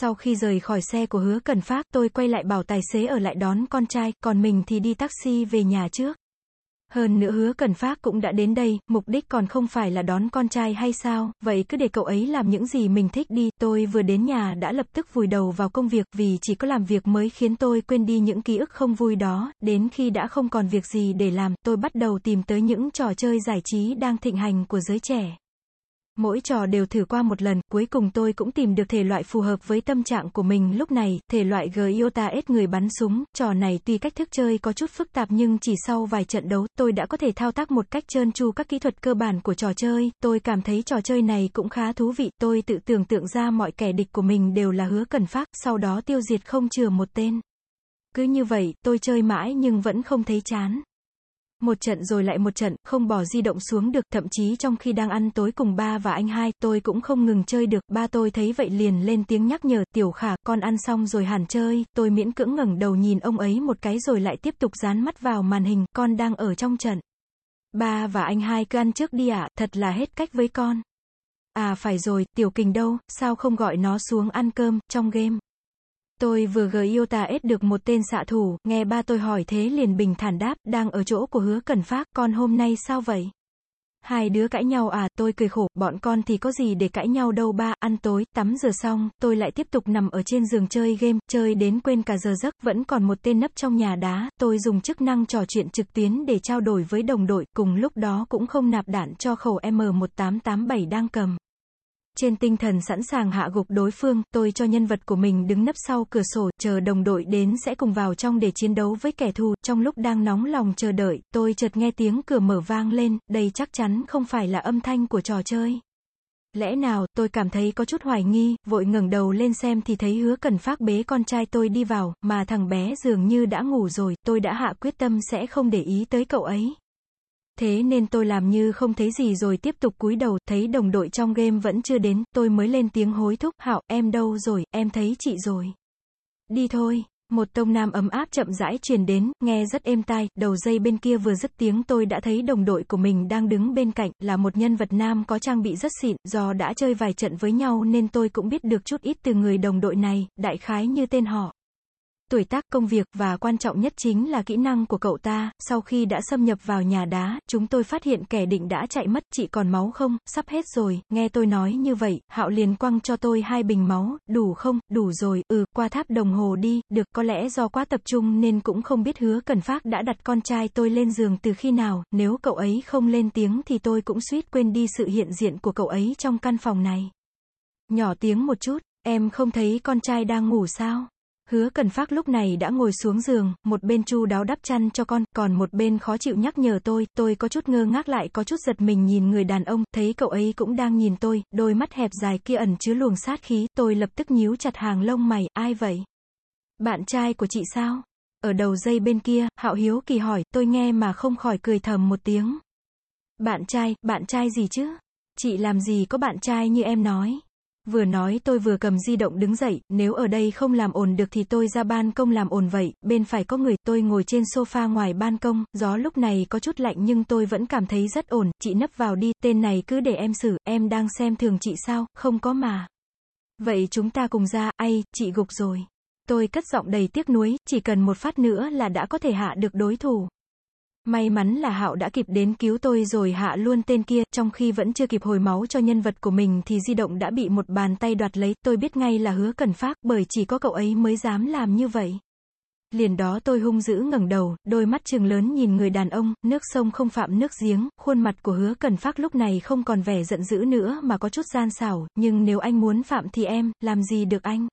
Sau khi rời khỏi xe của hứa cần phát, tôi quay lại bảo tài xế ở lại đón con trai, còn mình thì đi taxi về nhà trước. Hơn nữa hứa cần phát cũng đã đến đây, mục đích còn không phải là đón con trai hay sao, vậy cứ để cậu ấy làm những gì mình thích đi, tôi vừa đến nhà đã lập tức vùi đầu vào công việc, vì chỉ có làm việc mới khiến tôi quên đi những ký ức không vui đó, đến khi đã không còn việc gì để làm, tôi bắt đầu tìm tới những trò chơi giải trí đang thịnh hành của giới trẻ. Mỗi trò đều thử qua một lần, cuối cùng tôi cũng tìm được thể loại phù hợp với tâm trạng của mình lúc này, thể loại Giota S người bắn súng, trò này tuy cách thức chơi có chút phức tạp nhưng chỉ sau vài trận đấu, tôi đã có thể thao tác một cách trơn tru các kỹ thuật cơ bản của trò chơi, tôi cảm thấy trò chơi này cũng khá thú vị, tôi tự tưởng tượng ra mọi kẻ địch của mình đều là hứa cần phát, sau đó tiêu diệt không chừa một tên. Cứ như vậy, tôi chơi mãi nhưng vẫn không thấy chán. Một trận rồi lại một trận, không bỏ di động xuống được, thậm chí trong khi đang ăn tối cùng ba và anh hai, tôi cũng không ngừng chơi được, ba tôi thấy vậy liền lên tiếng nhắc nhở, tiểu khả, con ăn xong rồi hẳn chơi, tôi miễn cưỡng ngẩng đầu nhìn ông ấy một cái rồi lại tiếp tục dán mắt vào màn hình, con đang ở trong trận. Ba và anh hai cứ ăn trước đi ạ, thật là hết cách với con. À phải rồi, tiểu kình đâu, sao không gọi nó xuống ăn cơm, trong game. Tôi vừa gờ Iota S được một tên xạ thủ, nghe ba tôi hỏi thế liền bình thản đáp, đang ở chỗ của hứa cần phát, con hôm nay sao vậy? Hai đứa cãi nhau à, tôi cười khổ, bọn con thì có gì để cãi nhau đâu ba, ăn tối, tắm rửa xong, tôi lại tiếp tục nằm ở trên giường chơi game, chơi đến quên cả giờ giấc, vẫn còn một tên nấp trong nhà đá, tôi dùng chức năng trò chuyện trực tuyến để trao đổi với đồng đội, cùng lúc đó cũng không nạp đạn cho khẩu M1887 đang cầm. Trên tinh thần sẵn sàng hạ gục đối phương, tôi cho nhân vật của mình đứng nấp sau cửa sổ, chờ đồng đội đến sẽ cùng vào trong để chiến đấu với kẻ thù. Trong lúc đang nóng lòng chờ đợi, tôi chợt nghe tiếng cửa mở vang lên, đây chắc chắn không phải là âm thanh của trò chơi. Lẽ nào, tôi cảm thấy có chút hoài nghi, vội ngẩng đầu lên xem thì thấy hứa cần phát bế con trai tôi đi vào, mà thằng bé dường như đã ngủ rồi, tôi đã hạ quyết tâm sẽ không để ý tới cậu ấy. Thế nên tôi làm như không thấy gì rồi tiếp tục cúi đầu, thấy đồng đội trong game vẫn chưa đến, tôi mới lên tiếng hối thúc, Hạo, em đâu rồi, em thấy chị rồi. Đi thôi. Một tông nam ấm áp chậm rãi truyền đến, nghe rất êm tai, đầu dây bên kia vừa dứt tiếng tôi đã thấy đồng đội của mình đang đứng bên cạnh, là một nhân vật nam có trang bị rất xịn, do đã chơi vài trận với nhau nên tôi cũng biết được chút ít từ người đồng đội này, đại khái như tên họ tuổi tác, công việc, và quan trọng nhất chính là kỹ năng của cậu ta. Sau khi đã xâm nhập vào nhà đá, chúng tôi phát hiện kẻ định đã chạy mất, chị còn máu không, sắp hết rồi, nghe tôi nói như vậy, Hạo liền quăng cho tôi hai bình máu, đủ không, đủ rồi, ừ, qua tháp đồng hồ đi, được, có lẽ do quá tập trung nên cũng không biết hứa cần phát đã đặt con trai tôi lên giường từ khi nào, nếu cậu ấy không lên tiếng thì tôi cũng suýt quên đi sự hiện diện của cậu ấy trong căn phòng này. Nhỏ tiếng một chút, em không thấy con trai đang ngủ sao? Hứa cần phát lúc này đã ngồi xuống giường, một bên chu đáo đắp chăn cho con, còn một bên khó chịu nhắc nhở tôi, tôi có chút ngơ ngác lại có chút giật mình nhìn người đàn ông, thấy cậu ấy cũng đang nhìn tôi, đôi mắt hẹp dài kia ẩn chứa luồng sát khí, tôi lập tức nhíu chặt hàng lông mày, ai vậy? Bạn trai của chị sao? Ở đầu dây bên kia, Hạo Hiếu kỳ hỏi, tôi nghe mà không khỏi cười thầm một tiếng. Bạn trai, bạn trai gì chứ? Chị làm gì có bạn trai như em nói? Vừa nói tôi vừa cầm di động đứng dậy, nếu ở đây không làm ồn được thì tôi ra ban công làm ồn vậy, bên phải có người, tôi ngồi trên sofa ngoài ban công, gió lúc này có chút lạnh nhưng tôi vẫn cảm thấy rất ổn, chị nấp vào đi, tên này cứ để em xử, em đang xem thường chị sao, không có mà. Vậy chúng ta cùng ra, ai, chị gục rồi. Tôi cất giọng đầy tiếc nuối, chỉ cần một phát nữa là đã có thể hạ được đối thủ. May mắn là Hạo đã kịp đến cứu tôi rồi hạ luôn tên kia, trong khi vẫn chưa kịp hồi máu cho nhân vật của mình thì di động đã bị một bàn tay đoạt lấy, tôi biết ngay là hứa cần phát, bởi chỉ có cậu ấy mới dám làm như vậy. Liền đó tôi hung dữ ngẩng đầu, đôi mắt trừng lớn nhìn người đàn ông, nước sông không phạm nước giếng, khuôn mặt của hứa cần phát lúc này không còn vẻ giận dữ nữa mà có chút gian xảo, nhưng nếu anh muốn phạm thì em, làm gì được anh.